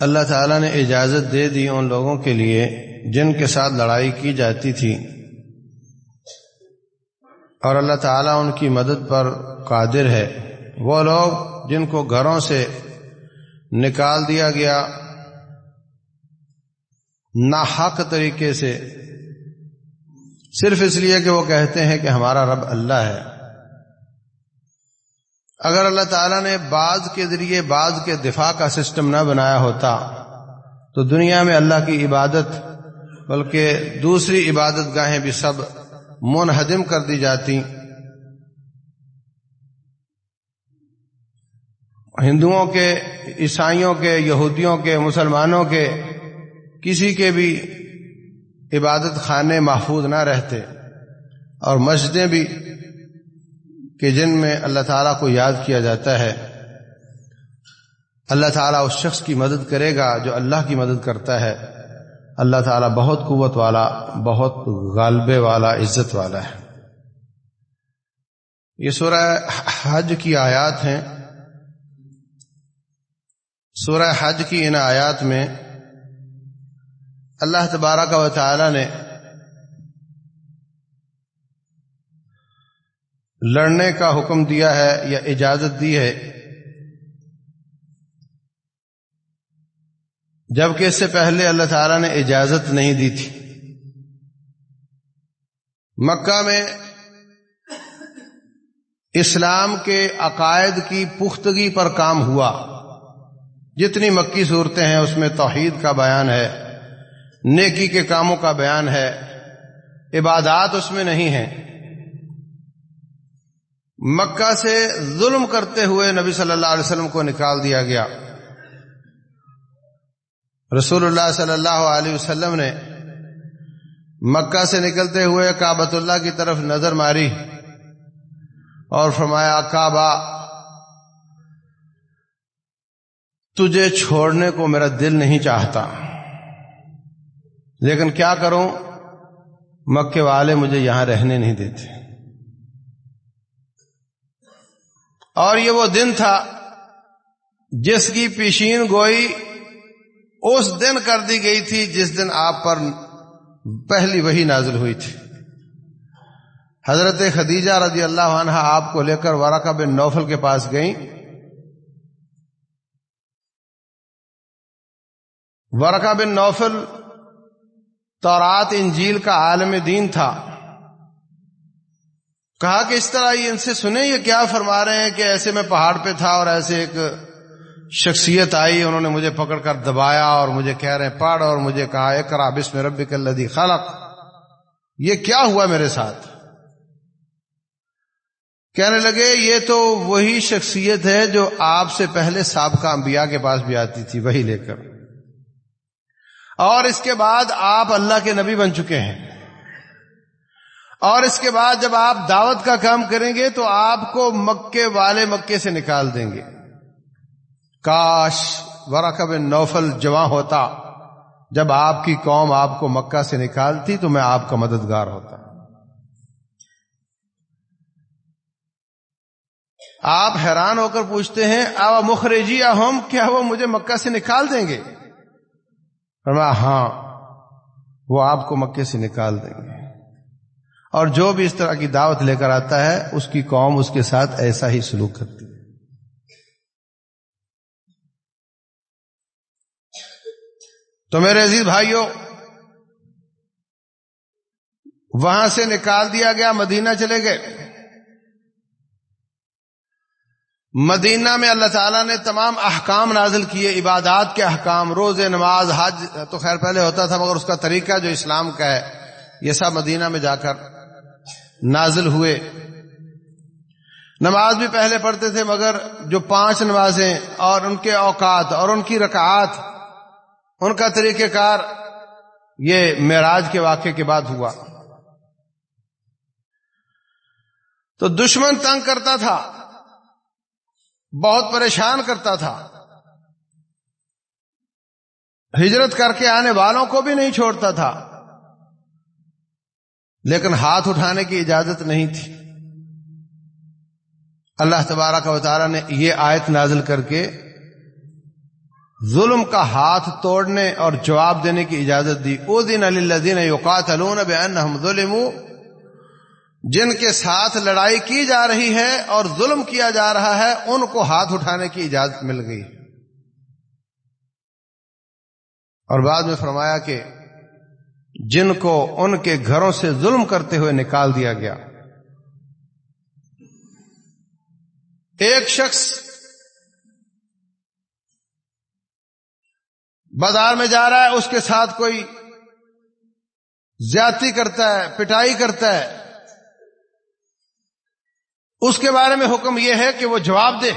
اللہ تعالیٰ نے اجازت دے دی ان لوگوں کے لیے جن کے ساتھ لڑائی کی جاتی تھی۔ اور اللہ تعالیٰ ان کی مدد پر قادر ہے۔ وہ لوگ جن کو گھروں سے نکال دیا گیا، ناحق طریقے سے، صرف اس لیے کہ وہ کہتے ہیں کہ ہمارا رب اللہ ہے۔ اگر اللہ تعالیٰ نے بعض کے ذریعے بعض کے دفاع کا سسٹم نہ بنایا ہوتا تو دنیا میں اللہ کی عبادت بلکہ دوسری عبادت گاہیں بھی سب منہدم کر دی جاتی۔ ہندوؤں کے، عیسائیوں کے، یہودیوں کے، مسلمانوں کے کسی کے بھی عبادت خانے محفوظ نہ رہتے اور مسجدیں بھی کہ جن میں اللہ تعالیٰ کو یاد کیا جاتا ہے۔ اللہ تعالیٰ اس شخص کی مدد کرے گا جو اللہ کی مدد کرتا ہے۔ اللہ تعالیٰ بہت قوت والا، بہت غالبے والا، عزت والا ہے۔ یہ سورہ حج کی آیات ہیں۔ سورہ حج کی ان آیات میں اللہ تبارہ کا تعالی نے لڑنے کا حکم دیا ہے یا اجازت دی ہے۔ جبکہ اس سے پہلے اللہ تعالی نے اجازت نہیں دی تھی۔ مکہ میں اسلام کے عقائد کی پختگی پر کام ہوا۔ جتنی مکی صورتیں ہیں، اس میں توحید کا بیان ہے، نیکی کے کاموں کا بیان ہے۔ عبادات اس میں نہیں ہیں۔ مکہ سے ظلم کرتے ہوئے نبی صلی اللہ علیہ وسلم کو نکال دیا گیا۔ رسول اللہ صلی اللہ علیہ وسلم نے مکہ سے نکلتے ہوئے کابت اللہ کی طرف نظر ماری اور فرمایا، کعبہ، تجھے چھوڑنے کو میرا دل نہیں چاہتا۔ لیکن کیا کروں؟ مکے والے مجھے یہاں رہنے نہیں دیتے۔ اور یہ وہ دن تھا جس کی پیشین گوئی اس دن کر دی گئی تھی جس دن آپ پر پہلی وہی نازل ہوئی تھی۔ حضرت خدیجہ رضی اللہ عنہ آپ کو لے کر ورقہ بن نوفل کے پاس گئیں۔ ورقہ بن نوفل تورات انجیل کا عالم دین تھا۔ کہا کہ اس طرح یہ ان سے سنے یہ کیا فرما رہے ہیں کہ ایسے میں پہاڑ پہ تھا اور ایسے ایک شخصیت آئی، انہوں نے مجھے پکڑ کر دبایا اور مجھے کہہ رہے پڑھ اور مجھے کہا ایک رابش میں رب کلدی خلق۔ یہ کیا ہوا میرے ساتھ؟ کہنے لگے، یہ تو وہی شخصیت ہے جو آپ سے پہلے سابقہ انبیاء کے پاس بھی آتی تھی، وہی لے کر۔ اور اس کے بعد آپ اللہ کے نبی بن چکے ہیں۔ اور اس کے بعد جب آپ دعوت کا کام کریں گے تو آپ کو مکے والے مکے سے نکال دیں گے۔ کاش ورقب نوفل جمع ہوتا۔ جب آپ کی قوم آپ کو مکہ سے نکالتی تو میں آپ کا مددگار ہوتا۔ آپ حیران ہو کر پوچھتے ہیں آ مخرجی ہم کیا وہ مجھے مکہ سے نکال دیں گے؟ ہاں وہ آپ کو مکے سے نکال دیں گے۔ اور جو بھی اس طرح کی دعوت لے کر آتا ہے، اس کی قوم اس کے ساتھ ایسا ہی سلوک کرتی ہے۔ تو میرے عزیز بھائیوں وہاں سے نکال دیا گیا، مدینہ چلے گئے۔ مدینہ میں اللہ تعالیٰ نے تمام احکام نازل کیے، عبادات کے احکام روز نماز، حج، تو خیر پہلے ہوتا تھا، مگر اس کا طریقہ جو اسلام کا ہے، یہ سب مدینہ میں جا کر نازل ہوئے۔ نماز بھی پہلے پڑھتے تھے، مگر جو پانچ نمازیں اور ان کے اوقات اور ان کی رکعات، ان کا طریقہ کار یہ معراج کے واقعے کے بعد ہوا۔ تو دشمن تنگ کرتا تھا، بہت پریشان کرتا تھا۔ ہجرت کر کے آنے والوں کو بھی نہیں چھوڑتا تھا۔ لیکن ہاتھ اٹھانے کی اجازت نہیں تھی۔ اللہ تبارہ کا وطارہ نے یہ آیت نازل کر کے ظلم کا ہاتھ توڑنے اور جواب دینے کی اجازت دی۔ او دن علی الدین اوقات علون ظلم جن کے ساتھ لڑائی کی جا رہی ہے اور ظلم کیا جا رہا ہے، ان کو ہاتھ اٹھانے کی اجازت مل گئی۔ اور بعد میں فرمایا کہ جن کو ان کے گھروں سے ظلم کرتے ہوئے نکال دیا گیا۔ ایک شخص بازار میں جا رہا ہے، اس کے ساتھ کوئی زیادتی کرتا ہے، پٹائی کرتا ہے۔ اس کے بارے میں حکم یہ ہے کہ وہ جواب دے۔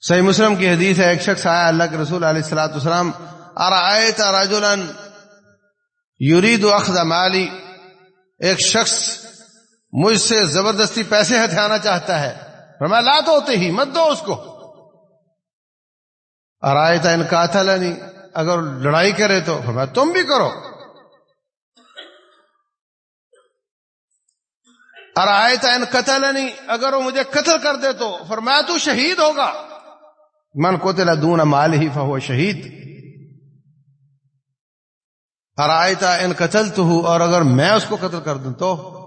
صحیح مسلم کی حدیث ہے، ایک شخص آیا، اللہ کے رسول علیہ السلاۃ السلام ارجن یورید اخذ مالی؟ ایک شخص مجھ سے زبردستی پیسے ہتھیانا چاہتا ہے۔ میں لا تو ہوتے ہی، مت دو اس کو۔ ارائے تھا ان کا تھا نہیں اگر لڑائی کرے تو۔ فرمایا تم بھی کرو۔ ارائے تھا ان قتل نہیں اگر وہ مجھے قتل کر دے تو، فرمایا تو شہید ہوگا۔ من کو تلا دون مال ہی فہو شہید ارائے تھا ان قتل تو ہوں اور اگر میں اس کو قتل کر دوں تو؟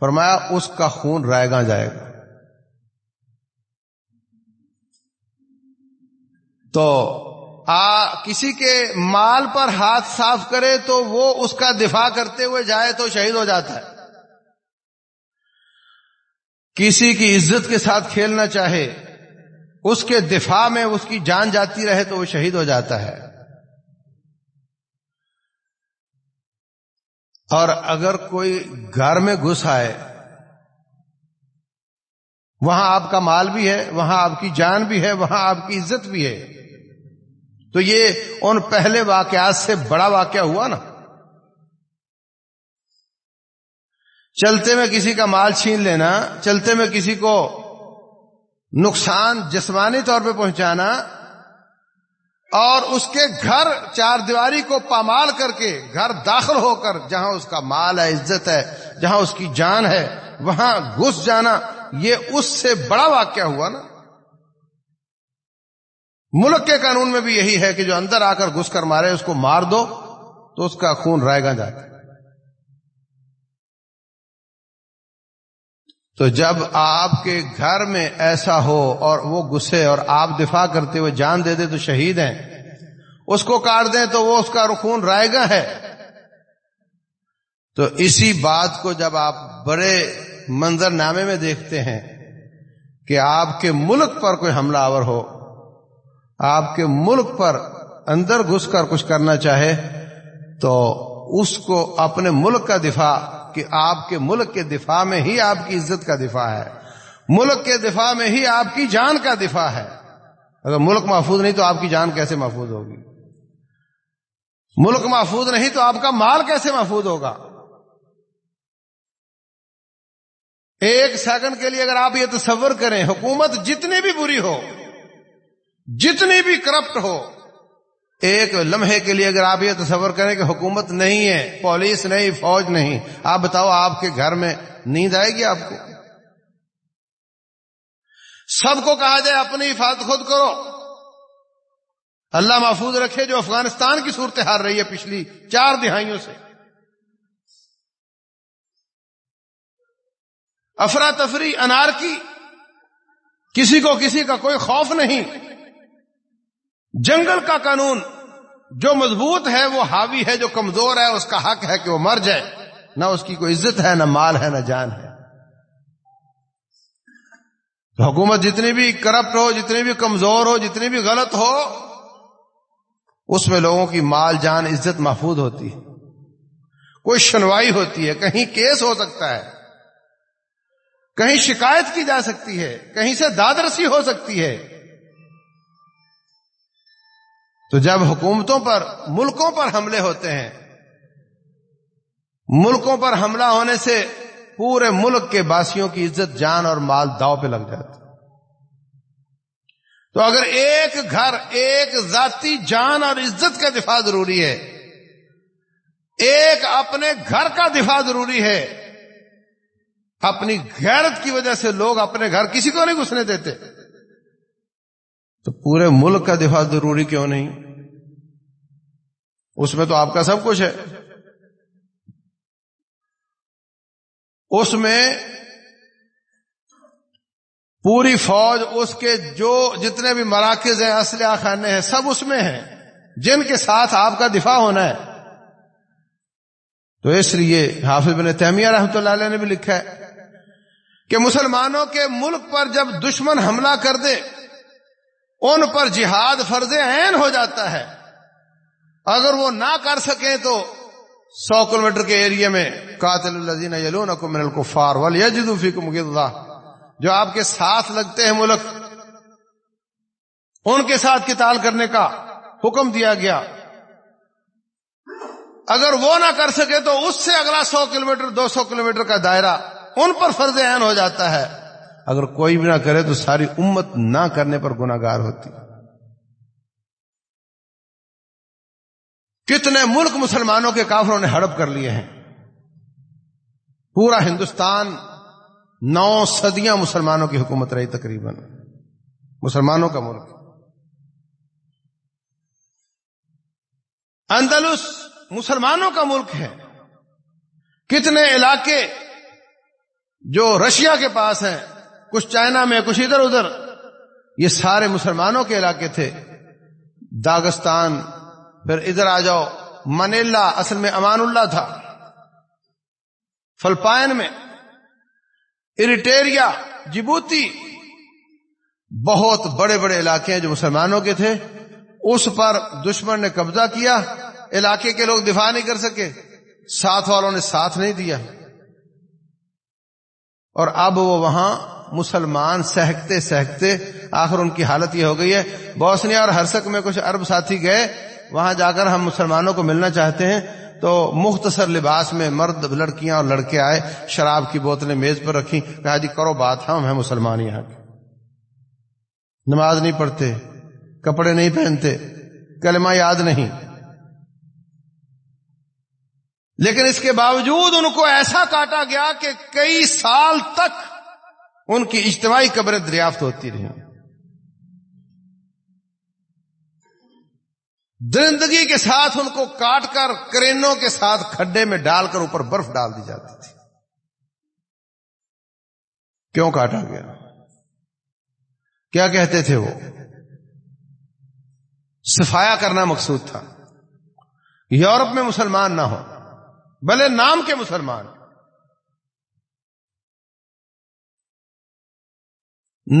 فرمایا، اس کا خون رائے گا جائے گا۔ تو آ، کسی کے مال پر ہاتھ صاف کرے تو وہ اس کا دفاع کرتے ہوئے جائے تو شہید ہو جاتا ہے۔ کسی کی عزت کے ساتھ کھیلنا چاہے، اس کے دفاع میں اس کی جان جاتی رہے تو وہ شہید ہو جاتا ہے۔ اور اگر کوئی گھر میں گھس آئے، وہاں آپ کا مال بھی ہے، وہاں آپ کی جان بھی ہے، وہاں آپ کی عزت بھی ہے، تو یہ ان پہلے واقعات سے بڑا واقعہ ہوا نا۔ چلتے میں کسی کا مال چھین لینا، چلتے میں کسی کو نقصان جسمانی طور پہ پہنچانا اور اس کے گھر چار دیواری کو پامال کر کے گھر داخل ہو کر جہاں اس کا مال ہے، عزت ہے، جہاں اس کی جان ہے، وہاں گھس جانا، یہ اس سے بڑا واقعہ ہوا نا۔ ملک کے قانون میں بھی یہی ہے کہ جو اندر آ کر گھس کر مارے، اس کو مار دو تو اس کا خون رائے گا جاتا تو جب آپ کے گھر میں ایسا ہو اور وہ گسے اور آپ دفاع کرتے ہوئے جان دے دے تو شہید ہیں، اس کو کاٹ دیں تو وہ اس کا رخون رائے گا ہے۔ تو اسی بات کو جب آپ بڑے منظر نامے میں دیکھتے ہیں کہ آپ کے ملک پر کوئی حملہ آور ہو، آپ کے ملک پر اندر گھس کر کچھ کرنا چاہے، تو اس کو اپنے ملک کا دفاع کہ آپ کے ملک کے دفاع میں ہی آپ کی عزت کا دفاع ہے۔ ملک کے دفاع میں ہی آپ کی جان کا دفاع ہے۔ اگر ملک محفوظ نہیں تو آپ کی جان کیسے محفوظ ہوگی؟ ملک محفوظ نہیں تو آپ کا مال کیسے محفوظ ہوگا؟ ایک سیکنڈ کے لیے اگر آپ یہ تصور کریں، حکومت جتنی بھی بری ہو، جتنی بھی کرپٹ ہو ایک لمحے کے لیے اگر آپ یہ تصور کریں کہ حکومت نہیں ہے، پولیس نہیں، فوج نہیں، آپ بتاؤ آپ کے گھر میں نیند آئے گی آپ کو؟ سب کو کہا جائے اپنی حفاظت خود کرو۔ اللہ محفوظ رکھے جو افغانستان کی صورت ہار رہی ہے پچھلی چار دہائیوں سے۔ افراتفری انار کی کسی کو کسی کا کوئی خوف نہیں۔ جنگل کا قانون، جو مضبوط ہے وہ حاوی ہے، جو کمزور ہے، اس کا حق ہے کہ وہ مر جائے۔ نہ اس کی کوئی عزت ہے، نہ مال ہے، نہ جان ہے۔ حکومت جتنی بھی کرپٹ ہو، جتنی بھی کمزور ہو، جتنی بھی غلط ہو، اس میں لوگوں کی مال، جان، عزت محفوظ ہوتی ہے۔ کوئی سنوائی ہوتی ہے، کہیں کیس ہو سکتا ہے۔ کہیں شکایت کی جا سکتی ہے، کہیں سے دادرسی ہو سکتی ہے۔ تو جب حکومتوں پر ملکوں پر حملے ہوتے ہیں، ملکوں پر حملہ ہونے سے پورے ملک کے باسیوں کی عزت، جان اور مال داؤ پہ لگ جاتی تو اگر ایک گھر، ایک ذاتی جان اور عزت کا دفاع ضروری ہے، ایک اپنے گھر کا دفاع ضروری ہے، اپنی غیرت کی وجہ سے لوگ اپنے گھر کسی کو نہیں گھسنے دیتے، تو پورے ملک کا دفاع ضروری کیوں نہیں؟ اس میں تو آپ کا سب کچھ ہے۔ اس میں پوری فوج، اس کے جو جتنے بھی مراکز ہیں، اسلحہ خانے ہیں، سب اس میں ہیں۔ جن کے ساتھ آپ کا دفاع ہونا ہے۔ تو اس لیے حافظ بن تیمیہ رحمۃ اللہ علیہ نے بھی لکھا ہے کہ مسلمانوں کے ملک پر جب دشمن حملہ کر دے، ان پر جہاد فرض عین ہو جاتا ہے۔ اگر وہ نہ کر سکیں تو سو کلو میٹر کے ایریا میں قاتل الزین من الکفار ولیجدوا فیکم اللہ جو آپ کے ساتھ لگتے ہیں ملک، ان کے ساتھ قتال کرنے کا حکم دیا گیا۔ اگر وہ نہ کر سکے تو اس سے اگلا سو کلو دو سو کلو کا دائرہ ان پر فرض عین ہو جاتا ہے۔ اگر کوئی بھی نہ کرے تو ساری امت نہ کرنے پر گناگار ہوتی۔ کتنے ملک مسلمانوں کے کافروں نے ہڑپ کر لیے ہیں۔ پورا ہندوستان نو صدیاں مسلمانوں کی حکومت رہی تقریباً۔ مسلمانوں کا ملک۔ اندلس مسلمانوں کا ملک ہے۔ کتنے علاقے جو رشیا کے پاس ہیں، کچھ چائنا میں، کچھ ادھر ادھر، یہ سارے مسلمانوں کے علاقے تھے۔ داغستان پھر ادھر آ جاؤ۔ منیلا اصل میں امان اللہ تھا۔ فلپائن میں۔ اریٹیریا، جبوتی۔ بہت بڑے بڑے علاقے ہیں جو مسلمانوں کے تھے۔ اس پر دشمن نے قبضہ کیا۔ علاقے کے لوگ دفاع نہیں کر سکے۔ ساتھ والوں نے ساتھ نہیں دیا۔ اور اب وہ وہاں مسلمان سہکتے سہکتے آخر ان کی حالت یہ ہو گئی ہے۔ بوسنیا اور ہرسک میں کچھ عرب ساتھی گئے۔ وہاں جا کر ہم مسلمانوں کو ملنا چاہتے ہیں۔ تو مختصر لباس میں مرد، لڑکیاں اور لڑکے آئے، شراب کی بوتلیں میز پر رکھی کہا جی کرو بات، ہم ہیں مسلمان یہاں کے۔ نماز نہیں پڑھتے، کپڑے نہیں پہنتے، کلمہ یاد نہیں۔ لیکن اس کے باوجود ان کو ایسا کاٹا گیا کہ کئی سال تک ان کی اجتماعی قبریں دریافت ہوتی رہی درندگی کے ساتھ ان کو کاٹ کر کرینوں کے ساتھ کھڈے میں ڈال کر اوپر برف ڈال دی جاتی تھی۔ کیوں کاٹا گیا؟ کیا کہتے تھے وہ؟ صفایا کرنا مقصود تھا۔ یورپ میں مسلمان نہ ہو، بھلے نام کے مسلمان۔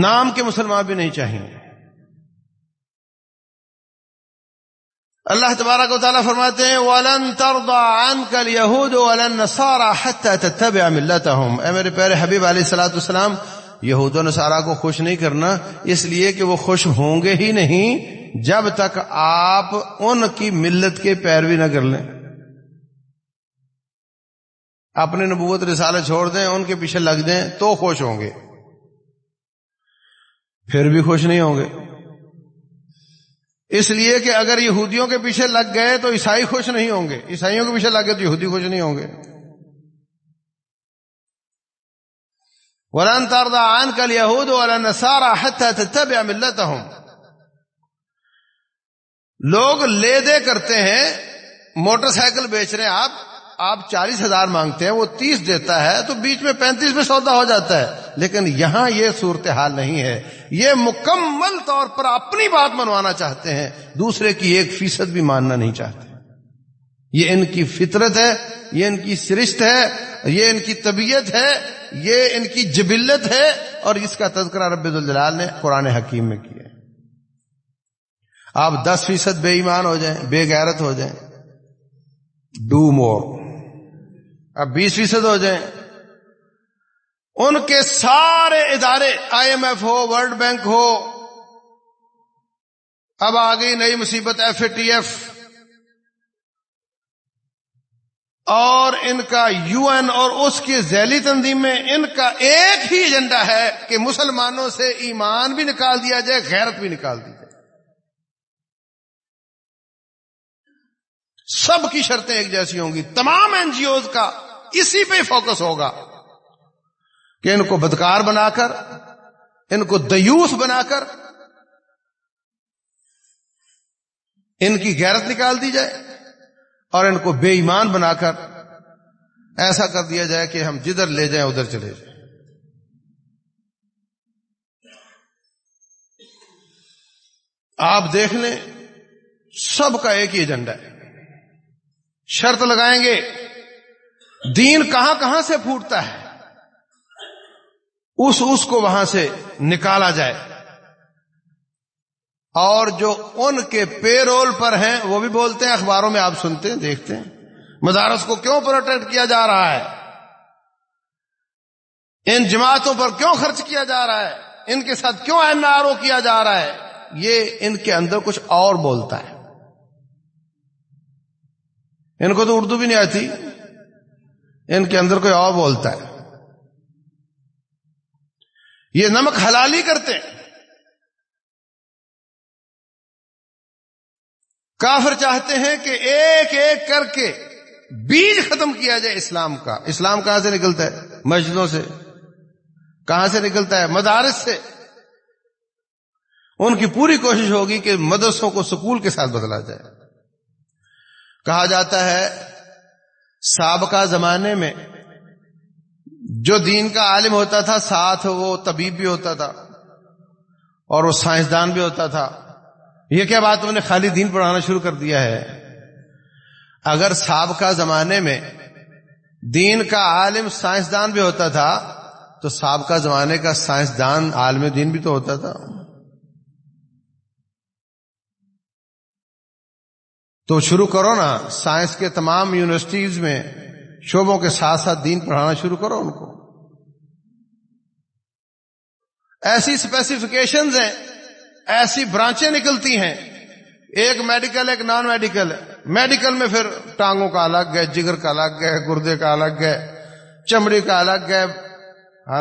نام کے مسلمان بھی نہیں چاہیے اللہ تبارک و تعالیٰ فرماتے ہیں، ولن ترضى عنك اليهود ولا النصارى حتى تتبع ملتهم. اے میرے پیارے حبیب علیہ الصلوۃ والسلام، یہود و نصارا کو خوش نہیں کرنا، اس لیے کہ وہ خوش ہوں گے ہی نہیں جب تک آپ ان کی ملت کے پیروی نہ کر لیں۔ اپنے نبوت رسالہ چھوڑ دیں، ان کے پیچھے لگ دیں، تو خوش ہوں گے۔ پھر بھی خوش نہیں ہوں گے۔ اس لیے کہ اگر یہودیوں کے پیچھے لگ گئے تو عیسائی خوش نہیں ہوں گے۔ عیسائیوں کے پیچھے لگ گئے تو یہودی خوش نہیں ہوں گے۔ ورن تردا آن کل یہود والا سارا تب یا ہوں لوگ لے دے کرتے ہیں، موٹر سائیکل بیچ رہے ہیں آپ۔ آپ چالیس ہزار مانگتے ہیں، وہ تیس دیتا ہے، تو بیچ میں پینتیس میں سودا ہو جاتا ہے۔ لیکن یہاں یہ صورتحال نہیں ہے۔ یہ مکمل طور پر اپنی بات منوانا چاہتے ہیں، دوسرے کی ایک فیصد بھی ماننا نہیں چاہتے۔ یہ ان کی فطرت ہے، یہ ان کی سرشت ہے، یہ ان کی طبیعت ہے، یہ ان کی جبلت ہے، اور اس کا تذکرہ رب الجلال نے قرآن حکیم میں کیا آپ دس فیصد بے ایمان ہو جائیں، بے غیرت ہو جائیں۔ ڈو مور اب بیس فیصد ہو جائیں۔ ان کے سارے ادارے، آئی ایم ایف ہو، ورلڈ بینک ہو، اب آ گئی نئی مصیبت، ایف اے ٹی ایف۔ اور ان کا یو این اور اس کی ذیلی تنظیم میں ان کا ایک ہی ایجنڈا ہے کہ مسلمانوں سے ایمان بھی نکال دیا جائے، غیرت بھی نکال دی۔ سب کی شرطیں ایک جیسی ہوں گی۔ تمام این جی اوز کا اسی پہ فوکس ہوگا کہ ان کو بدکار بنا کر، ان کو دیوس بنا کر ان کی غیرت نکال دی جائے اور ان کو بے ایمان بنا کر ایسا کر دیا جائے کہ ہم جدھر لے جائیں ادھر چلے جائیں۔ آپ دیکھ لیں، سب کا ایک ہی ایجنڈا ہے۔ شرط لگائیں گے۔ دین کہاں کہاں سے پھوٹتا ہے؟ اس اس کو وہاں سے نکالا جائے۔ اور جو ان کے پے رول پر ہیں، وہ بھی بولتے ہیں، اخباروں میں آپ سنتے ہیں، دیکھتے ہیں۔ مدارس کو کیوں پروٹیکٹ کیا جا رہا ہے؟ ان جماعتوں پر کیوں خرچ کیا جا رہا ہے؟ ان کے ساتھ کیوں این آر او کیا جا رہا ہے؟ یہ ان کے اندر کچھ اور بولتا ہے۔ ان کو تو اردو بھی نہیں آتی۔ ان کے اندر کوئی اور بولتا ہے۔ یہ نمک حلالی کرتے ہیں۔ کافر چاہتے ہیں کہ ایک ایک کر کے بیج ختم کیا جائے اسلام کا۔ اسلام کہاں سے نکلتا ہے؟ مسجدوں سے۔ کہاں سے نکلتا ہے؟ مدارس سے۔ ان کی پوری کوشش ہوگی کہ مدرسوں کو سکول کے ساتھ بدلا جائے۔ کہا جاتا ہے سابقہ زمانے میں جو دین کا عالم ہوتا تھا، ساتھ وہ طبیب بھی ہوتا تھا اور وہ سائنسدان بھی ہوتا تھا۔ یہ کیا بات انہوں نے خالی دین پڑھانا شروع کر دیا ہے؟ اگر سابقہ زمانے میں دین کا عالم سائنسدان بھی ہوتا تھا، تو سابقہ زمانے کا سائنسدان، عالم دین بھی تو ہوتا تھا۔ تو شروع کرو نا، سائنس کے تمام یونیورسٹیز میں شعبوں کے ساتھ ساتھ دین پڑھانا شروع کرو ان کو۔ ایسی اسپیسیفکیشنز ہیں، ایسی برانچیں نکلتی ہیں۔ ایک میڈیکل ایک نان میڈیکل میڈیکل میں پھر ٹانگوں کا الگ ہے، جگر کا الگ ہے، گردے کا الگ ہے چمڑی کا الگ ہے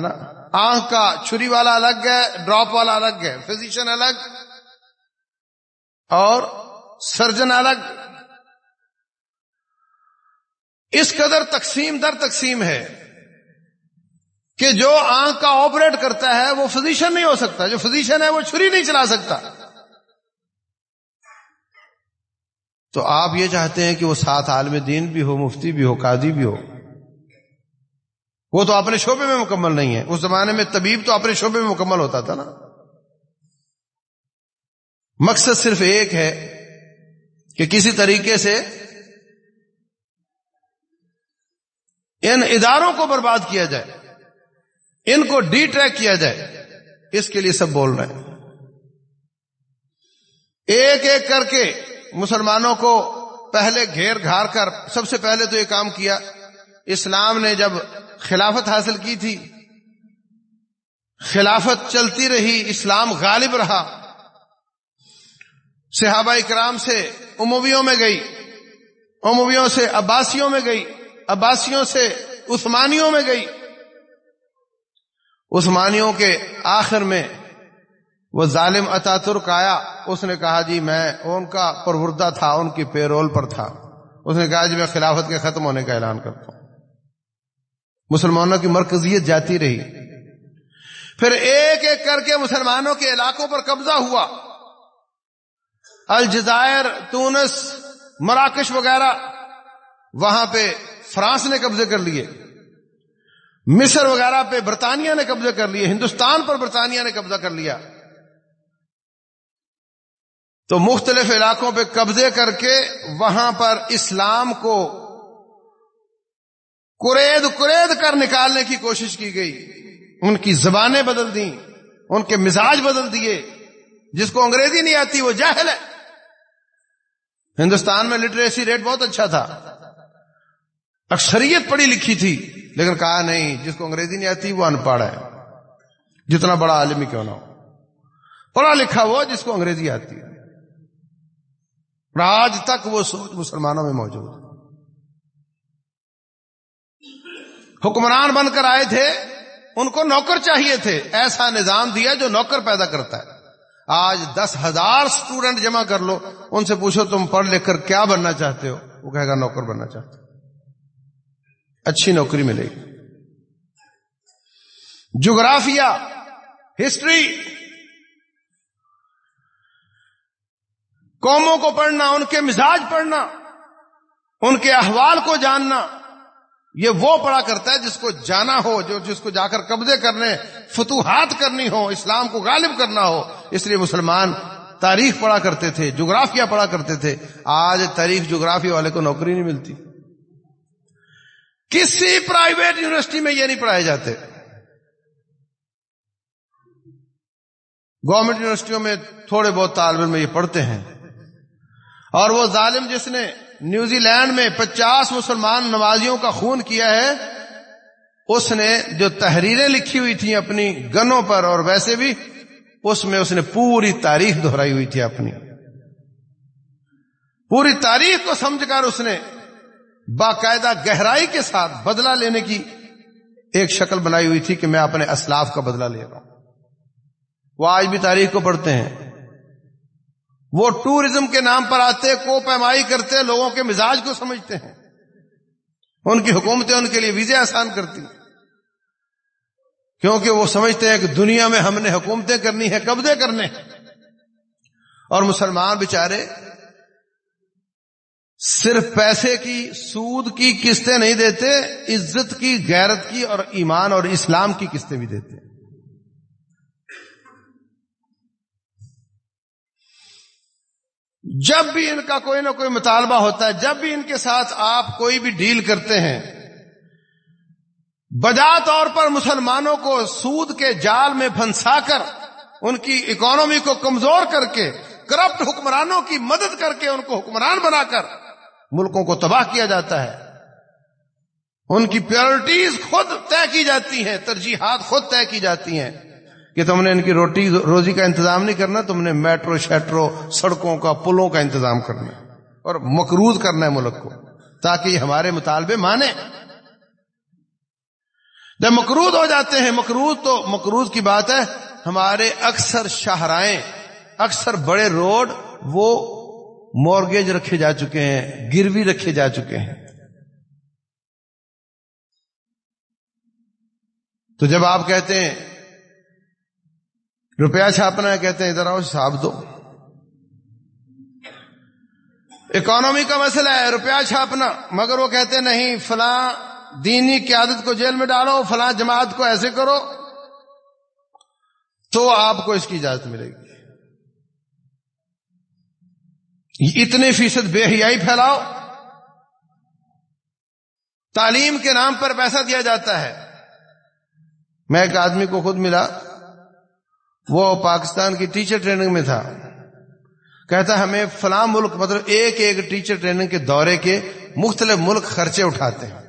نا؟ آنکھ کا چھری والا الگ ہے ڈراپ والا الگ ہے فزیشین الگ۔ اور سرجن الگ۔ اس قدر تقسیم در تقسیم ہے کہ جو آنکھ کا آپریٹ کرتا ہے وہ فزیشن نہیں ہو سکتا، جو فزیشن ہے وہ چھری نہیں چلا سکتا۔ تو آپ یہ چاہتے ہیں کہ وہ ساتھ عالم دین بھی ہو، مفتی بھی ہو، قاضی بھی ہو۔ وہ تو اپنے شعبے میں مکمل نہیں ہے۔ اس زمانے میں طبیب تو اپنے شعبے میں مکمل ہوتا تھا نا۔ مقصد صرف ایک ہے کہ کسی طریقے سے ان اداروں کو برباد کیا جائے، ان کو ڈی ٹریک کیا جائے، اس کے لیے سب بول رہے ہیں۔ ایک ایک کر کے مسلمانوں کو پہلے گھیر گھار کر، سب سے پہلے تو یہ کام کیا۔ اسلام نے جب خلافت حاصل کی تھی، خلافت چلتی رہی، اسلام غالب رہا۔ صحابہ اکرام سے امویوں میں گئی، امویوں سے عباسیوں میں گئی، عباسیوں سے عثمانیوں میں گئی۔ عثمانیوں کے آخر میں وہ ظالم اتا ترک آیا، اس نے کہا جی میں ان کا پروردہ تھا، ان کی پیرول پر تھا۔ اس نے کہا جی میں خلافت کے ختم ہونے کا اعلان کرتا ہوں۔ مسلمانوں کی مرکزیت جاتی رہی۔ پھر ایک ایک کر کے مسلمانوں کے علاقوں پر قبضہ ہوا۔ الجزائر، تونس، مراکش وغیرہ، وہاں پہ فرانس نے قبضے کر لیے۔ مصر وغیرہ پہ برطانیہ نے قبضہ کر لیے۔ ہندوستان پر برطانیہ نے قبضہ کر لیا۔ تو مختلف علاقوں پہ قبضے کر کے وہاں پر اسلام کو کرید کرید کر نکالنے کی کوشش کی گئی۔ ان کی زبانیں بدل دیں، ان کے مزاج بدل دیے۔ جس کو انگریزی نہیں آتی وہ جاہل ہے۔ ہندوستان میں لٹریسی ریٹ بہت اچھا تھا۔ اکثریت پڑھی لکھی تھی، لیکن کہا نہیں، جس کو انگریزی نہیں آتی، وہ ان پڑھ ہے۔ جتنا بڑا عالمی کیوں نہ ہو۔ پڑھا لکھا وہ جس کو انگریزی آتی۔ ہے آج تک وہ سوچ مسلمانوں میں موجود ہے۔ حکمران بن کر آئے تھے، ان کو نوکر چاہیے تھے۔ ایسا نظام دیا جو نوکر پیدا کرتا ہے۔ آج دس ہزار اسٹوڈنٹ جمع کر لو، ان سے پوچھو تم پڑھ لکھ کر کیا بننا چاہتے ہو؟ وہ کہے گا نوکر بننا چاہتے اچھی نوکری ملے گی۔ جغرافیہ، ہسٹری، قوموں کو پڑھنا، ان کے مزاج پڑھنا، ان کے احوال کو جاننا۔ یہ وہ پڑا کرتا ہے جس کو جانا ہو، جو جس کو جا کر قبضے کرنے، فتوحات کرنی ہو، اسلام کو غالب کرنا ہو۔ اس لیے مسلمان تاریخ پڑھا کرتے تھے، جغرافیہ پڑھا کرتے تھے۔ آج تاریخ جغرافی والے کو نوکری نہیں ملتی۔ کسی پرائیویٹ یونیورسٹی میں یہ نہیں پڑھائے جاتے۔ گورنمنٹ یونیورسٹیوں میں تھوڑے بہت طالب علم یہ پڑھتے ہیں۔ اور وہ ظالم جس نے نیوزی لینڈ میں پچاس مسلمان نمازیوں کا خون کیا ہے، اس نے جو تحریریں لکھی ہوئی تھیں اپنی گنوں پر، اور ویسے بھی اس میں اس نے پوری تاریخ دہرائی ہوئی تھی اپنی۔ پوری تاریخ کو سمجھ کر اس نے باقاعدہ گہرائی کے ساتھ بدلہ لینے کی ایک شکل بنائی ہوئی تھی کہ میں اپنے اسلاف کا بدلہ لے رہا ہوں۔ وہ آج بھی تاریخ کو پڑھتے ہیں۔ وہ ٹوریزم کے نام پر آتے کو پیمائی کرتے لوگوں کے مزاج کو سمجھتے ہیں۔ ان کی حکومتیں ان کے لیے ویزے آسان کرتی کیونکہ وہ سمجھتے ہیں کہ دنیا میں ہم نے حکومتیں کرنی ہے قبضے کرنے اور مسلمان بچارے صرف پیسے کی، سود کی قسطیں نہیں دیتے، عزت کی، غیرت کی اور ایمان اور اسلام کی قسطیں بھی دیتے جب بھی ان کا کوئی نہ کوئی مطالبہ ہوتا ہے، جب بھی ان کے ساتھ آپ کوئی بھی ڈیل کرتے ہیں، بجا طور پر مسلمانوں کو سود کے جال میں پھنسا کر، ان کی اکانومی کو کمزور کر کے، کرپٹ حکمرانوں کی مدد کر کے ان کو حکمران بنا کر ملکوں کو تباہ کیا جاتا ہے۔ ان کی پیورٹیز خود طے کی جاتی ہیں، ترجیحات خود طے کی جاتی ہیں۔ کہ تم نے ان کی روٹی روزی کا انتظام نہیں کرنا، تم نے میٹرو، شیٹرو، سڑکوں کا، پلوں کا انتظام کرنا اور مقروض کرنا ہے ملک کو، تاکہ یہ ہمارے مطالبے مانے۔ جب مقروض ہو جاتے ہیں، مقروض تو مقروض کی بات ہے، ہمارے اکثر شاہراہیں، اکثر بڑے روڈ، وہ مورگیج رکھے جا چکے ہیں، گروی رکھے جا چکے ہیں۔ تو جب آپ کہتے ہیں روپیہ چھاپنا ہے، کہتے ہیں، ادھر آؤ چھاپ دو۔ اکانومی کا مسئلہ ہے، روپیہ چھاپنا۔ مگر وہ کہتے نہیں، فلاں دینی قیادت کو جیل میں ڈالو، فلاں جماعت کو ایسے کرو تو آپ کو اس کی اجازت ملے گی۔ اتنے فیصد بے حیائی پھیلاؤ۔ تعلیم کے نام پر پیسہ دیا جاتا ہے۔ میں ایک آدمی کو خود ملا۔ وہ پاکستان کی ٹیچر ٹریننگ میں تھا۔ کہتا ہمیں فلاں ملک مطلب ایک ایک ٹیچر ٹریننگ کے دورے کے مختلف ملک خرچے اٹھاتے ہیں۔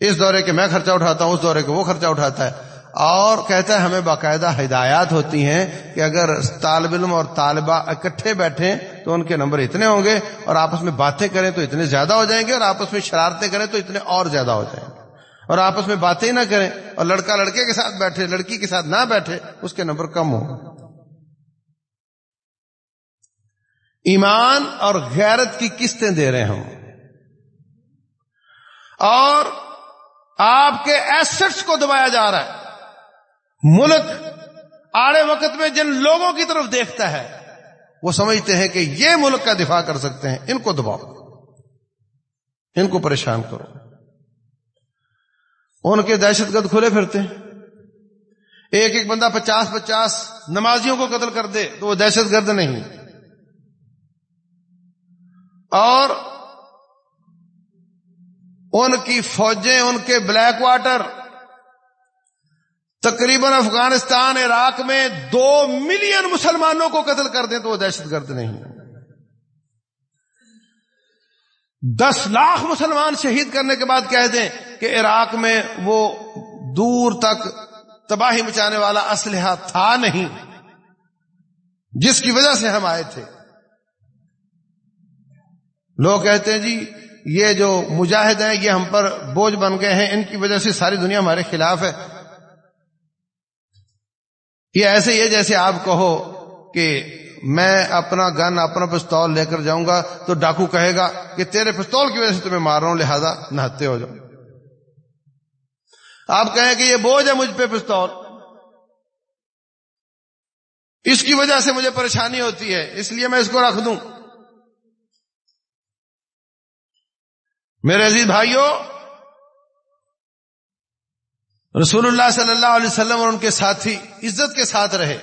اس دورے کے میں خرچہ اٹھاتا ہوں، اس دورے کے وہ خرچہ اٹھاتا ہے۔ اور کہتا ہے، ہمیں باقاعدہ ہدایات ہوتی ہیں کہ اگر طالب علم اور طالبہ اکٹھے بیٹھیں تو ان کے نمبر اتنے ہوں گے اور آپس میں باتیں کریں تو اتنے زیادہ ہو جائیں گے اور آپس میں شرارتیں کریں تو اتنے اور زیادہ ہو جائیں گے۔ اور آپس میں باتیں نہ کریں اور لڑکا لڑکے کے ساتھ بیٹھے، لڑکی کے ساتھ نہ بیٹھے، اس کے نمبر کم ہوں ایمان اور غیرت کی قسطیں دے رہے ہوں۔ اور آپ کے ایسٹس کو دبایا جا رہا ہے۔ ملک آڑے وقت میں جن لوگوں کی طرف دیکھتا ہے، وہ سمجھتے ہیں کہ یہ ملک کا دفاع کر سکتے ہیں۔ ان کو دباؤ۔ ان کو پریشان کرو۔ ان کے دہشت گرد کھلے پھرتے ہیں۔ ایک ایک بندہ پچاس پچاس نمازیوں کو قتل کر دے تو وہ دہشت گرد نہیں۔ اور ان کی فوجیں، ان کے بلیک واٹر، تقریباً افغانستان، عراق میں دو ملین مسلمانوں کو قتل کر دیں تو وہ دہشت گرد نہیں۔ دس لاکھ مسلمان شہید کرنے کے بعد کہہ دیں کہ عراق میں وہ دور تک تباہی مچانے والا اسلحہ تھا نہیں، جس کی وجہ سے ہم آئے تھے۔ لوگ کہتے ہیں جی یہ جو مجاہد ہیں، یہ ہم پر بوجھ بن گئے ہیں، ان کی وجہ سے ساری دنیا ہمارے خلاف ہے۔ یہ ایسے ہی ہے جیسے آپ کہو کہ میں اپنا گن، اپنا پستول لے کر جاؤں گا تو ڈاکو کہے گا کہ تیرے پستول کی وجہ سے تمہیں مار رہا ہوں، لہذا نہتے ہو جاؤ۔ آپ کہیں کہ یہ بوجھ ہے مجھ پہ پستول۔ اس کی وجہ سے مجھے پریشانی ہوتی ہے، اس لیے میں اس کو رکھ دوں۔ میرے عزیز بھائیوں، رسول اللہ صلی اللہ علیہ وسلم اور ان کے ساتھی عزت کے ساتھ رہے۔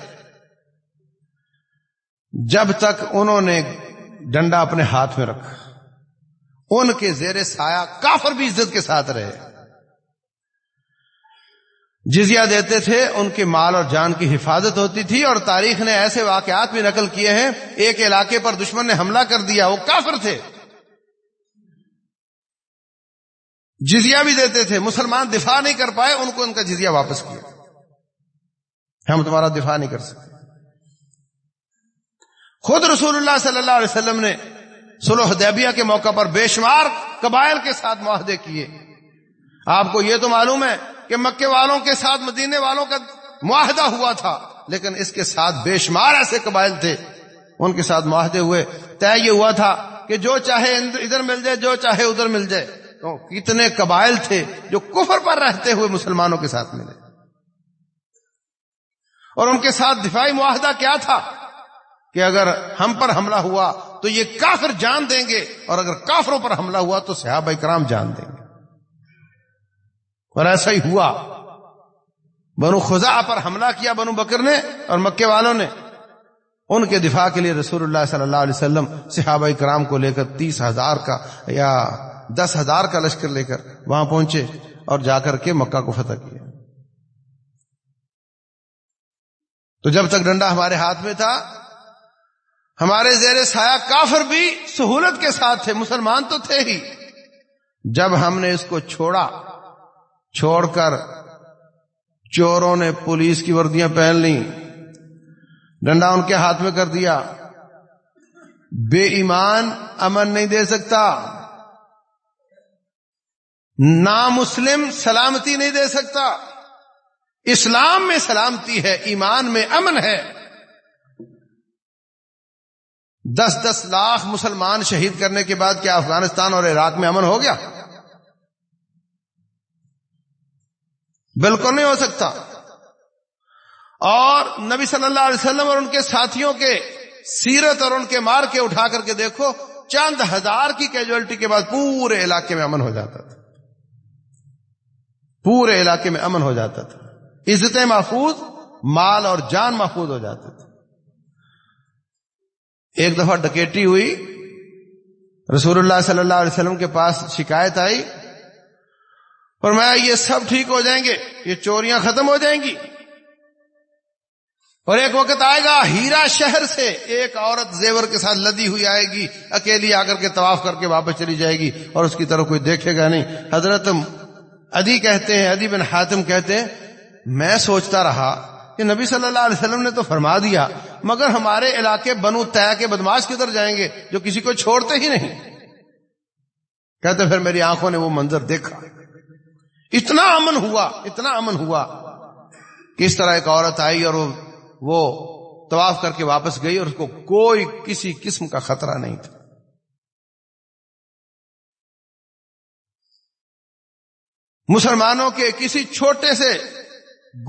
جب تک انہوں نے ڈنڈا اپنے ہاتھ میں رکھا، ان کے زیر سایہ کافر بھی عزت کے ساتھ رہے۔ جزیہ دیتے تھے، ان کے مال اور جان کی حفاظت ہوتی تھی اور تاریخ نے ایسے واقعات بھی نقل کیے ہیں، ایک علاقے پر دشمن نے حملہ کر دیا، وہ کافر تھے۔ جزیہ بھی دیتے تھے، مسلمان دفاع نہیں کر پائے، ان کو ان کا جزیہ واپس کیا۔ ہم تمہارا دفاع نہیں کر سکتے۔ خود رسول اللہ صلی اللہ علیہ وسلم نے سلو حدیبیہ کے موقع پر بے شمار قبائل کے ساتھ معاہدے کیے۔ آپ کو یہ تو معلوم ہے کہ مکے والوں کے ساتھ، مدینے والوں کا معاہدہ ہوا تھا، لیکن اس کے ساتھ بے شمار ایسے قبائل تھے۔ ان کے ساتھ معاہدے ہوئے۔ طے یہ ہوا تھا کہ جو چاہے ادھر مل جائے، جو چاہے ادھر مل جائے۔ تو کتنے قبائل تھے جو کفر پر رہتے ہوئے مسلمانوں کے ساتھ ملے۔ اور ان کے ساتھ دفاعی معاہدہ کیا تھا؟ کہ اگر ہم پر حملہ ہوا تو یہ کافر جان دیں گے، اور اگر کافروں پر حملہ ہوا تو صحابہ کرام جان دیں گے۔ اور ایسا ہی ہوا۔ بنو خزا پر حملہ کیا بنو بکر نے اور مکے والوں نے۔ ان کے دفاع کے لیے رسول اللہ صلی اللہ علیہ وسلم صحابہ کرام کو لے کر تیس ہزار کا یا دس ہزار کا لشکر لے کر وہاں پہنچے اور جا کر کے مکہ کو فتح کیا۔ تو جب تک ڈنڈا ہمارے ہاتھ میں تھا، ہمارے زیر سایہ کافر بھی سہولت کے ساتھ تھے، مسلمان تو تھے ہی۔ جب ہم نے اس کو چھوڑا چھوڑ کر چوروں نے پولیس کی وردیاں پہن لی ڈنڈا ان کے ہاتھ میں کر دیا۔ بے ایمان امن نہیں دے سکتا۔ نامسلم سلامتی نہیں دے سکتا۔ اسلام میں سلامتی ہے، ایمان میں امن ہے۔ دس دس لاکھ مسلمان شہید کرنے کے بعد کیا افغانستان اور عراق میں امن ہو گیا؟ بالکل نہیں ہو سکتا۔ اور نبی صلی اللہ علیہ وسلم اور ان کے ساتھیوں کے سیرت اور ان کے مار کے اٹھا کر کے دیکھو چند ہزار کی کیجولٹی کے بعد پورے علاقے میں امن ہو جاتا تھا۔ پورے علاقے میں امن ہو جاتا تھا۔ عزتیں محفوظ، مال اور جان محفوظ ہو جاتے تھے۔ ایک دفعہ ڈکیٹی ہوئی، رسول اللہ صلی اللہ علیہ وسلم کے پاس شکایت آئی۔ اور میں یہ سب ٹھیک ہو جائیں گے، یہ چوریاں ختم ہو جائیں گی۔ اور ایک وقت آئے گا، ہیرا شہر سے ایک عورت زیور کے ساتھ لدی ہوئی آئے گی، اکیلی آ کر کے طواف کر کے واپس چلی جائے گی، اور اس کی طرف کوئی دیکھے گا نہیں۔ حضرت ادی کہتے ہیں ادی بن حاتم کہتے ہیں، میں سوچتا رہا کہ نبی صلی اللہ علیہ وسلم نے تو فرما دیا، مگر ہمارے علاقے بنو طے کے بدماش کدھر جائیں گے، جو کسی کو چھوڑتے ہی نہیں۔ کہتے پھر میری آنکھوں نے وہ منظر دیکھا۔ اتنا امن ہوا، اتنا امن ہوا کہ اس طرح ایک عورت آئی اور وہ طواف کر کے واپس گئی اور اس کو کوئی کسی قسم کا خطرہ نہیں تھا۔ مسلمانوں کے کسی چھوٹے سے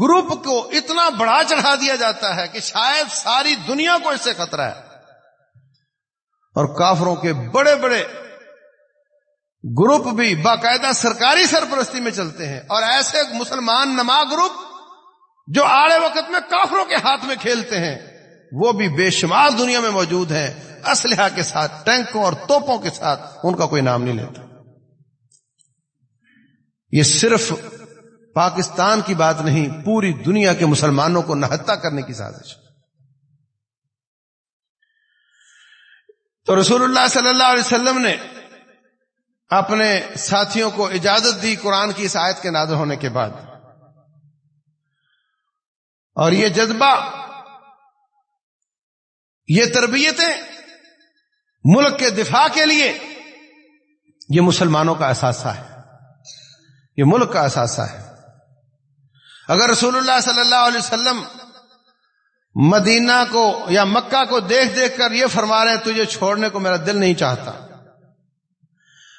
گروپ کو اتنا بڑا چڑھا دیا جاتا ہے کہ شاید ساری دنیا کو اس سے خطرہ ہے۔ اور کافروں کے بڑے بڑے گروپ بھی باقاعدہ سرکاری سرپرستی میں چلتے ہیں اور ایسے مسلمان نما گروپ جو آڑے وقت میں کافروں کے ہاتھ میں کھیلتے ہیں، وہ بھی بے شمار دنیا میں موجود ہیں۔ اسلحہ کے ساتھ، ٹینکوں اور توپوں کے ساتھ ان کا کوئی نام نہیں لیتا۔ یہ صرف پاکستان کی بات نہیں، پوری دنیا کے مسلمانوں کو نہتا کرنے کی سازش۔ تو رسول اللہ صلی اللہ علیہ وسلم نے اپنے ساتھیوں کو اجازت دی قرآن کی اس آیت کے نازل ہونے کے بعد۔ اور یہ جذبہ، یہ تربیتیں ملک کے دفاع کے لیے یہ مسلمانوں کا احساسہ ہے۔ یہ ملک کا احساسہ ہے۔ اگر رسول اللہ صلی اللہ علیہ وسلم مدینہ کو یا مکہ کو دیکھ دیکھ کر یہ فرما رہے ہیں، تجھے چھوڑنے کو میرا دل نہیں چاہتا۔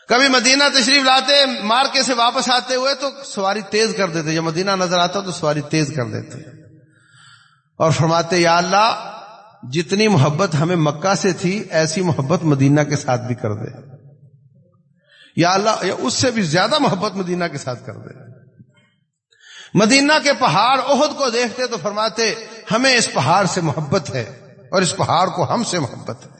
کبھی مدینہ تشریف لاتے، مارکے سے واپس آتے ہوئے تو سواری تیز کر دیتے، جب مدینہ نظر آتا تو سواری تیز کر دیتے۔ اور فرماتے، یا اللہ، جتنی محبت ہمیں مکہ سے تھی، ایسی محبت مدینہ کے ساتھ بھی کر دے۔ یا اللہ، یا اس سے بھی زیادہ محبت مدینہ کے ساتھ کر دے۔ مدینہ کے پہاڑ عہد کو دیکھتے تو فرماتے، ہمیں اس پہاڑ سے محبت ہے اور اس پہاڑ کو ہم سے محبت ہے۔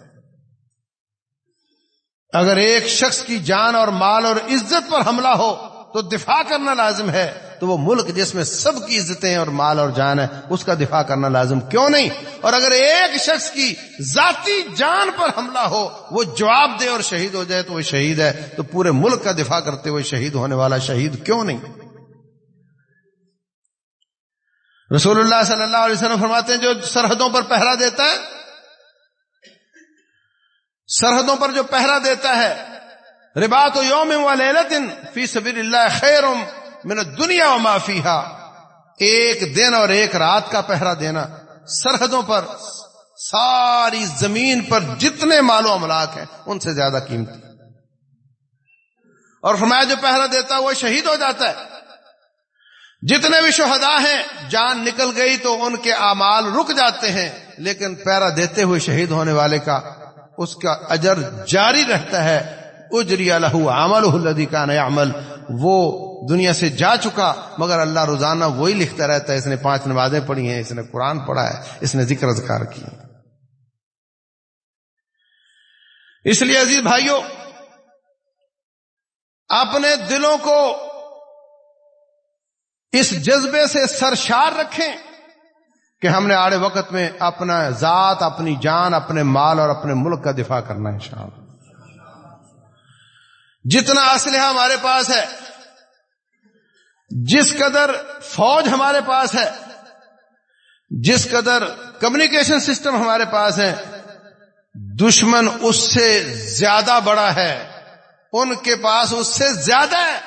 اگر ایک شخص کی جان اور مال اور عزت پر حملہ ہو تو دفاع کرنا لازم ہے، تو وہ ملک جس میں سب کی عزتیں اور مال اور جان ہے اس کا دفاع کرنا لازم کیوں نہیں؟ اور اگر ایک شخص کی ذاتی جان پر حملہ ہو، وہ جواب دے اور شہید ہو جائے تو وہ شہید ہے، تو پورے ملک کا دفاع کرتے ہوئے شہید ہونے والا شہید کیوں نہیں؟ رسول اللہ صلی اللہ علیہ وسلم فرماتے ہیں، جو سرحدوں پر پہرا دیتا ہے سرحدوں پر جو پہرا دیتا ہے ربات و یوم فی سبیل اللہ خیر من دنیا و معافیہ ایک دن اور ایک رات کا پہرا دینا، سرحدوں پر، ساری زمین پر جتنے مال و املاک ہیں، ان سے زیادہ قیمتی۔ اور فرمایا جو پہرا دیتا وہ شہید ہو جاتا ہے۔ جتنے بھی شہدا ہیں، جان نکل گئی تو ان کے اعمال رک جاتے ہیں، لیکن پیرا دیتے ہوئے شہید ہونے والے کا اس کا اجر جاری رہتا ہے۔ اجری الح عمل کا نیا عمل وہ دنیا سے جا چکا، مگر اللہ روزانہ وہی لکھتا رہتا ہے۔ اس نے پانچ نمازیں پڑھی ہیں، اس نے قرآن پڑھا ہے، اس نے ذکر اذکار کی اس لیے عزیز بھائیوں، اپنے دلوں کو اس جذبے سے سرشار رکھیں۔ کہ ہم نے آڑے وقت میں اپنا ذات، اپنی جان، اپنے مال اور اپنے ملک کا دفاع کرنا ہے شام جتنا اسلحہ ہمارے پاس ہے، جس قدر فوج ہمارے پاس ہے، جس قدر کمیونیکیشن سسٹم ہمارے پاس ہے، دشمن اس سے زیادہ بڑا ہے، ان کے پاس اس سے زیادہ ہے۔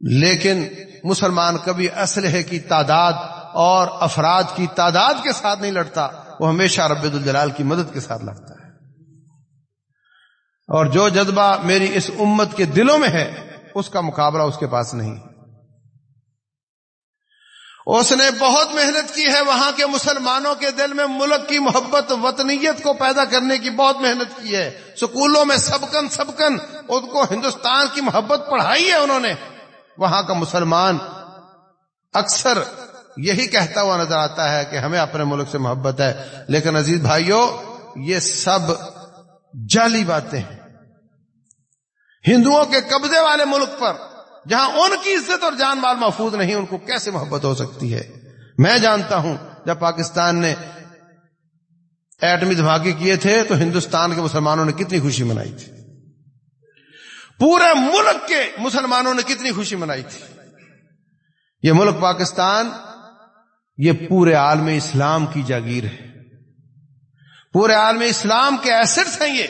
لیکن مسلمان کبھی اسلحے کی تعداد اور افراد کی تعداد کے ساتھ نہیں لڑتا، وہ ہمیشہ رب الجلال کی مدد کے ساتھ لڑتا ہے۔ اور جو جذبہ میری اس امت کے دلوں میں ہے، اس کا مقابلہ اس کے پاس نہیں۔ اس نے بہت محنت کی ہے وہاں کے مسلمانوں کے دل میں ملک کی محبت، وطنیت کو پیدا کرنے کی بہت محنت کی ہے۔ سکولوں میں سبکن سبکن، ان کو ہندوستان کی محبت پڑھائی ہے انہوں نے۔ وہاں کا مسلمان اکثر یہی کہتا ہوا نظر آتا ہے کہ ہمیں اپنے ملک سے محبت ہے۔ لیکن عزیز بھائیوں یہ سب جعلی باتیں ہیں۔ ہندوؤں کے قبضے والے ملک پر، جہاں ان کی عزت اور جان مال محفوظ نہیں، ان کو کیسے محبت ہو سکتی ہے؟ میں جانتا ہوں، جب پاکستان نے ایٹمی دھماکے کیے تھے، تو ہندوستان کے مسلمانوں نے کتنی خوشی منائی تھی۔ پورے ملک کے مسلمانوں نے کتنی خوشی منائی تھی۔ یہ ملک پاکستان یہ پورے عالم اسلام کی جاگیر ہے۔ پورے عالم اسلام کے ایسٹس ہیں یہ۔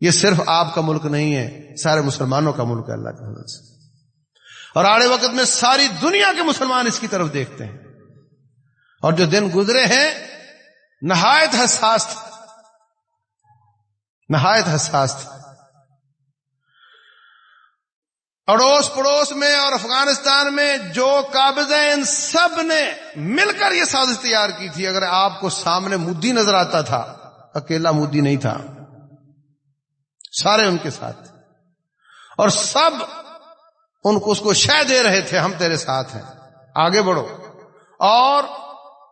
یہ صرف آپ کا ملک نہیں ہے، سارے مسلمانوں کا ملک ہے اللہ کے حضرت سے۔ اور آڑے وقت میں ساری دنیا کے مسلمان اس کی طرف دیکھتے ہیں۔ اور جو دن گزرے ہیں، نہایت حساس تھا نہایت حساس تھا اڑوس پڑوس میں اور افغانستان میں جو قابض ہیں، ان سب نے مل کر یہ سازش تیار کی تھی۔ اگر آپ کو سامنے مودی نظر آتا تھا، اکیلا مودی نہیں تھا۔ سارے ان کے ساتھ۔ اور سب ان کو اس کو شہ دے رہے تھے، ہم تیرے ساتھ ہیں۔ آگے بڑھو۔ اور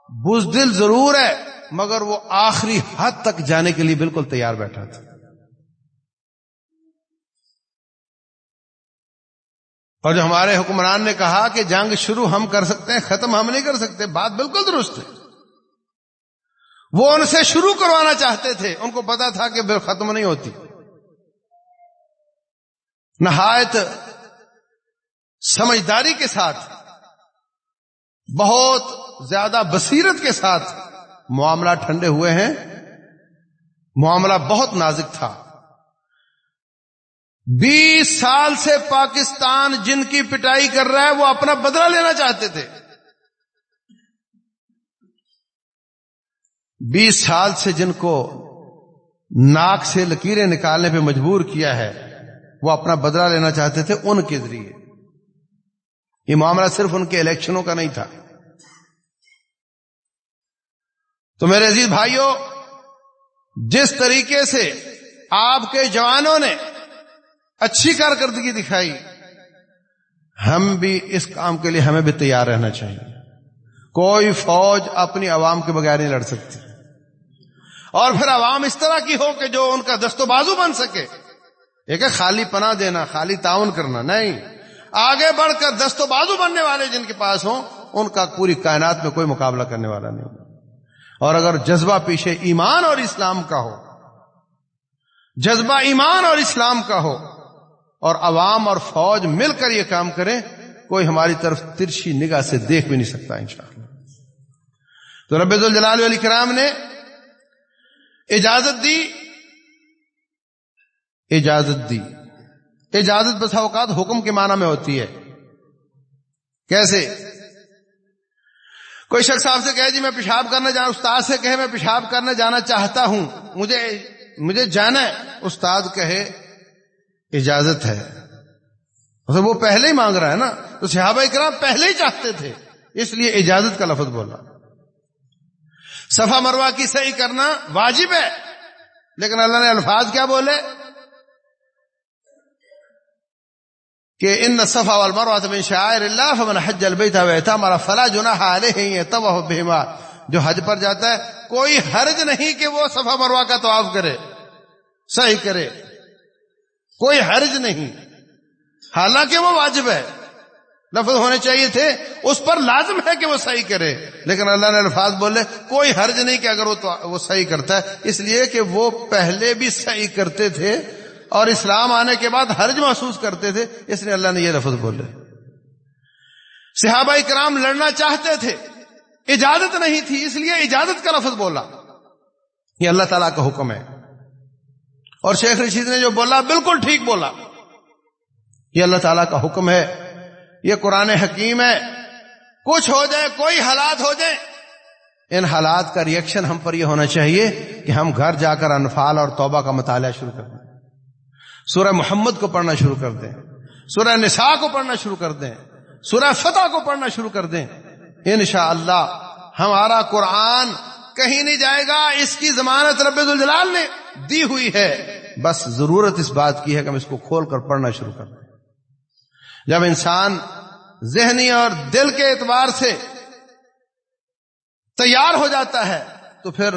بزدل ضرور ہے، مگر وہ آخری حد تک جانے کے لیے بالکل تیار بیٹھا تھا۔ اور جو ہمارے حکمران نے کہا کہ جنگ شروع ہم کر سکتے ہیں، ختم ہم نہیں کر سکتے، بات بالکل درست ہے۔ وہ ان سے شروع کروانا چاہتے تھے، ان کو پتا تھا کہ ختم نہیں ہوتی۔ نہایت سمجھداری کے ساتھ، بہت زیادہ بصیرت کے ساتھ معاملہ ٹھنڈے ہوئے ہیں۔ معاملہ بہت نازک تھا۔ بیس سال سے پاکستان جن کی پٹائی کر رہا ہے، وہ اپنا بدلہ لینا چاہتے تھے۔ بیس سال سے جن کو ناک سے لکیریں نکالنے پہ مجبور کیا ہے، وہ اپنا بدلہ لینا چاہتے تھے ان کے ذریعے۔ یہ معاملہ صرف ان کے الیکشنوں کا نہیں تھا۔ تو میرے عزیز بھائیوں، جس طریقے سے آپ کے جوانوں نے اچھی کارکردگی دکھائی۔ ہم بھی اس کام کے لیے ہمیں بھی تیار رہنا چاہیے۔ کوئی فوج اپنی عوام کے بغیر نہیں لڑ سکتی۔ اور پھر عوام اس طرح کی ہو کہ جو ان کا دست و بازو بن سکے۔ ایک ہے خالی پناہ دینا، خالی تعاون کرنا، نہیں۔ آگے بڑھ کر دست و بازو بننے والے جن کے پاس ہوں، ان کا پوری کائنات میں کوئی مقابلہ کرنے والا نہیں اور اگر جذبہ پیچھے ایمان اور اسلام کا ہو، جذبہ ایمان اور اسلام کا ہو اور عوام اور فوج مل کر یہ کام کریں، کوئی ہماری طرف ترچھی نگاہ سے دیکھ بھی نہیں سکتا انشاءاللہ۔ تو رب الجلال علی کرام نے اجازت دی اجازت دی۔ اجازت بسا اوقات حکم کے معنی میں ہوتی ہے۔ کیسے؟ کوئی شخص آپ سے کہے جی میں پیشاب کرنا جانا استاد سے کہے، میں پیشاب کرنا جانا چاہتا ہوں، مجھے مجھے جانا ہے، استاد کہے اجازت ہے۔ مطلب وہ پہلے ہی مانگ رہا ہے نا۔ تو صحابہ اکرام پہلے ہی چاہتے تھے۔ اس لیے اجازت کا لفظ بولا۔ صفا مروا کی صحیح کرنا واجب ہے۔ لیکن اللہ نے الفاظ کیا بولے؟ کہ ان صفا والمروہ شاعر اللہ فمن حج البیت واعتمر فلا جناح علیہ طواف بهما جو حج پر جاتا ہے، کوئی حرج نہیں کہ وہ صفا مروہ کا طواف کرے، صحیح کرے۔ کوئی حرج نہیں۔ حالانکہ وہ واجب ہے۔ لفظ ہونے چاہیے تھے۔ اس پر لازم ہے کہ وہ صحیح کرے۔ لیکن اللہ نے الفاظ بولے، کوئی حرج نہیں کہ اگر وہ تو وہ صحیح کرتا ہے۔ اس لیے کہ وہ پہلے بھی صحیح کرتے تھے اور اسلام آنے کے بعد حرج محسوس کرتے تھے۔ اس لیے اللہ نے یہ لفظ بولے۔ صحابہ کرام لڑنا چاہتے تھے۔ اجازت نہیں تھی، اس لیے اجازت کا لفظ بولا۔ یہ اللہ تعالیٰ کا حکم ہے۔ اور شیخ رشید نے جو بولا، بالکل ٹھیک بولا۔ یہ اللہ تعالیٰ کا حکم ہے، یہ قرآن حکیم ہے۔ کچھ ہو جائے، کوئی حالات ہو جائے ان حالات کا ریئیکشن ہم پر یہ ہونا چاہیے کہ ہم گھر جا کر انفال اور توبہ کا مطالعہ شروع کر دیں۔ سورہ محمد کو پڑھنا شروع کر دیں۔ سورہ نساء کو پڑھنا شروع کر دیں۔ سورہ فتح کو پڑھنا شروع کر دیں۔ انشاءاللہ اللہ ہمارا قرآن کہیں نہیں جائے گا، اس کی ضمانت رب الجلال نے دی ہوئی ہے۔ بس ضرورت اس بات کی ہے کہ ہم اس کو کھول کر پڑھنا شروع کر دیں۔ جب انسان ذہنی اور دل کے اعتبار سے تیار ہو جاتا ہے، تو پھر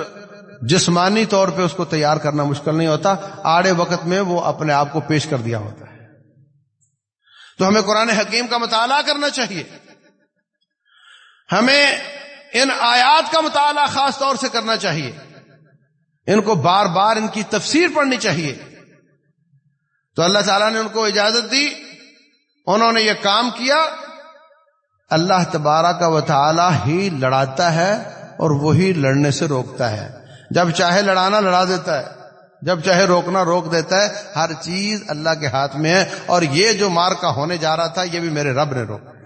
جسمانی طور پہ اس کو تیار کرنا مشکل نہیں ہوتا۔ آڑے وقت میں وہ اپنے آپ کو پیش کر دیا ہوتا ہے۔ تو ہمیں قرآن حکیم کا مطالعہ کرنا چاہیے۔ ہمیں ان آیات کا مطالعہ خاص طور سے کرنا چاہیے۔ ان کو بار بار ان کی تفسیر پڑھنی چاہیے۔ تو اللہ تعالیٰ نے ان کو اجازت دی۔ انہوں نے یہ کام کیا۔ اللہ تبارہ کا وطالعہ ہی لڑاتا ہے اور وہی لڑنے سے روکتا ہے۔ جب چاہے لڑانا لڑا دیتا ہے۔ جب چاہے روکنا روک دیتا ہے۔ ہر چیز اللہ کے ہاتھ میں ہے۔ اور یہ جو مار کا ہونے جا رہا تھا، یہ بھی میرے رب نے روکا۔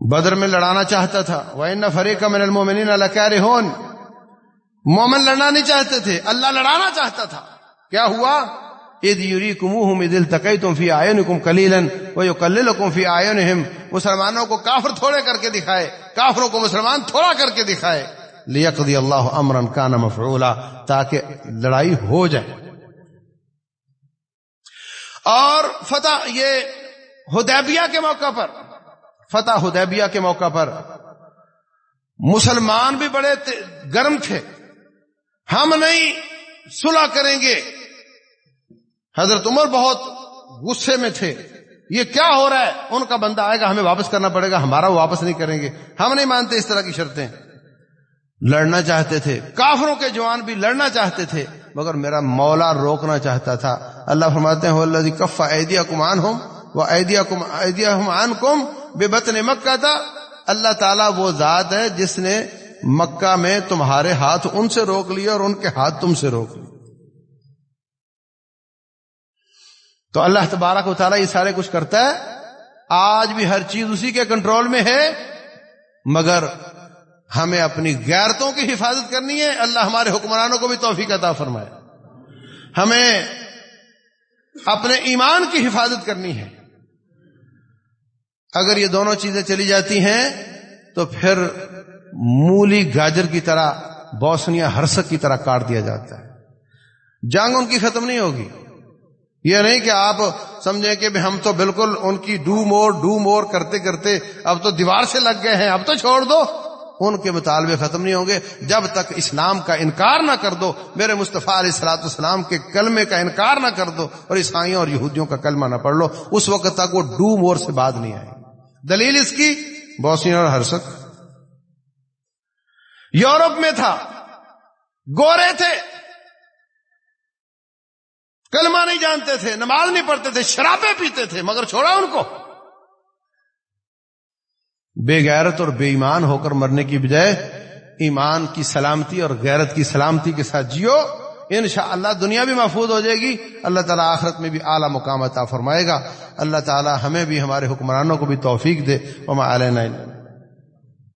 بدر میں لڑانا چاہتا تھا۔ وہ فریق کا میرے مومنین اللہ مومن لڑنا نہیں چاہتے تھے، اللہ لڑانا چاہتا تھا۔ کیا ہوا؟ دل تقئی تم فی آئے کم کلیلن وہ فی آئے مسلمانوں کو کافر تھوڑے کر کے دکھائے، کافروں کو مسلمان تھوڑا کر کے دکھائے۔ لیقضی اللہ امرن کان مفعولا، تاکہ لڑائی ہو جائے۔ اور فتح، یہ ہدیبیہ کے موقع پر فتح ہدیبیہ کے موقع پر۔ مسلمان بھی بڑے گرم تھے۔ ہم نہیں صلح کریں گے۔ حضرت عمر بہت غصے میں تھے۔ یہ کیا ہو رہا ہے؟ ان کا بندہ آئے گا، ہمیں واپس کرنا پڑے گا، ہمارا وہ واپس نہیں کریں گے۔ ہم نہیں مانتے اس طرح کی شرطیں۔ لڑنا چاہتے تھے۔ کافروں کے جوان بھی لڑنا چاہتے تھے، مگر میرا مولا روکنا چاہتا تھا۔ اللہ فرماتے ہیں اللہ کفا ایدیا کمان ہوم وہ ایدیا کم ایدیا ہم کم بے بتن مکہ تھا۔ اللہ تعالیٰ وہ ذات ہے جس نے مکہ میں تمہارے ہاتھ ان سے روک لیا اور ان کے ہاتھ تم سے روک لیے۔ تو اللہ تبارک و تعالیٰ یہ سارے کچھ کرتا ہے۔ آج بھی ہر چیز اسی کے کنٹرول میں ہے۔ مگر ہمیں اپنی غیرتوں کی حفاظت کرنی ہے۔ اللہ ہمارے حکمرانوں کو بھی توفیق عطا فرمائے۔ ہمیں اپنے ایمان کی حفاظت کرنی ہے۔ اگر یہ دونوں چیزیں چلی جاتی ہیں تو پھر مولی گاجر کی طرح، بوسنیا ہرسک کی طرح کاٹ دیا جاتا ہے۔ جنگ ان کی ختم نہیں ہوگی۔ یہ نہیں کہ آپ سمجھیں کہ ہم تو بالکل ان کی ڈو مور ڈو مور کرتے کرتے اب تو دیوار سے لگ گئے ہیں، اب تو چھوڑ دو۔ ان کے مطالبے ختم نہیں ہوں گے۔ جب تک اسلام کا انکار نہ کر دو، میرے مصطفیٰ علیہ السلاط اسلام کے کلمے کا انکار نہ کر دو اور عیسائیوں اور یہودیوں کا کلمہ نہ پڑھ لو، اس وقت تک وہ ڈو مور سے بعد نہیں آئے دلیل اس کی؟ بوسین اور ہرسک۔ یورپ میں تھا۔ گورے تھے۔ کلمہ نہیں جانتے تھے، نماز نہیں پڑھتے تھے، شرابیں پیتے تھے، مگر چھوڑا ان کو۔ بے غیرت اور بے ایمان ہو کر مرنے کی بجائے ایمان کی سلامتی اور غیرت کی سلامتی کے ساتھ جیو۔ انشاءاللہ دنیا بھی محفوظ ہو جائے گی۔ اللہ تعالیٰ آخرت میں بھی اعلیٰ مقام عطا فرمائے گا۔ اللہ تعالیٰ ہمیں بھی، ہمارے حکمرانوں کو بھی توفیق دے۔ وما علینا